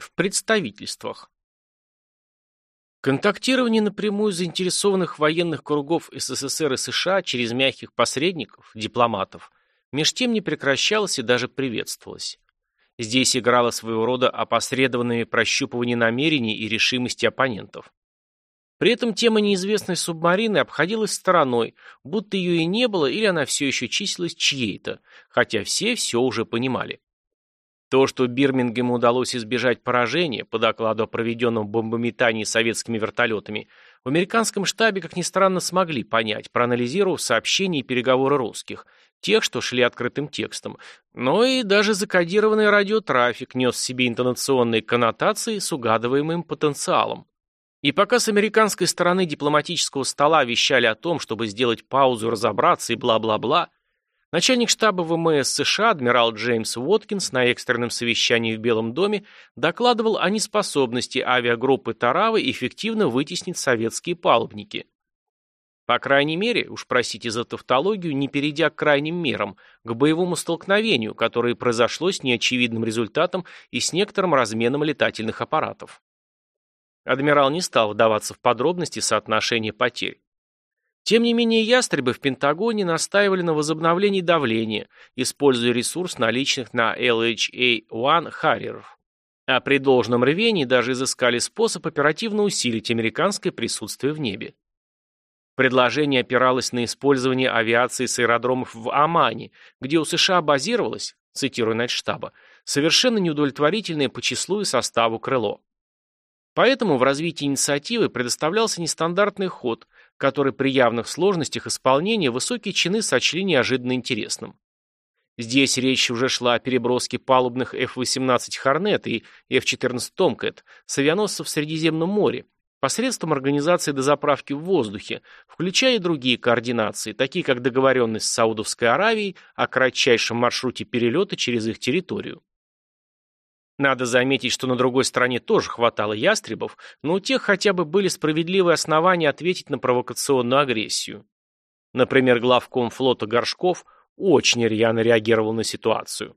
в представительствах. Контактирование напрямую заинтересованных военных кругов СССР и США через мягких посредников, дипломатов, меж тем не прекращалось и даже приветствовалось. Здесь играло своего рода опосредованное прощупывание намерений и решимости оппонентов. При этом тема неизвестной субмарины обходилась стороной, будто ее и не было или она все еще числилась чьей-то, хотя все все уже понимали. То, что Бирмингему удалось избежать поражения, по докладу о проведенном бомбометании советскими вертолетами, в американском штабе, как ни странно, смогли понять, проанализировав сообщения и переговоры русских, тех, что шли открытым текстом, но и даже закодированный радиотрафик нес в себе интонационные коннотации с угадываемым потенциалом. И пока с американской стороны дипломатического стола вещали о том, чтобы сделать паузу, разобраться и бла-бла-бла, Начальник штаба ВМС США адмирал Джеймс Уоткинс на экстренном совещании в Белом доме докладывал о неспособности авиагруппы Таравы эффективно вытеснить советские палубники. По крайней мере, уж простите за тавтологию, не перейдя к крайним мерам, к боевому столкновению, которое произошло с неочевидным результатом и с некоторым разменом летательных аппаратов. Адмирал не стал вдаваться в подробности соотношения потерь. Тем не менее, ястребы в Пентагоне настаивали на возобновлении давления, используя ресурс наличных на LHA-1 Харриеров. А при должном рвении даже изыскали способ оперативно усилить американское присутствие в небе. Предложение опиралось на использование авиации с аэродромов в Омане, где у США базировалось, цитирую Найтштаба, совершенно неудовлетворительное по числу и составу крыло. Поэтому в развитии инициативы предоставлялся нестандартный ход, который при явных сложностях исполнения высокие чины сочли неожиданно интересным. Здесь речь уже шла о переброске палубных F-18 «Хорнет» и F-14 «Томкэт» с авианосцев в Средиземном море посредством организации дозаправки в воздухе, включая и другие координации, такие как договоренность с Саудовской Аравией о кратчайшем маршруте перелета через их территорию. Надо заметить, что на другой стороне тоже хватало ястребов, но у тех хотя бы были справедливые основания ответить на провокационную агрессию. Например, главком флота Горшков очень рьяно реагировал на ситуацию.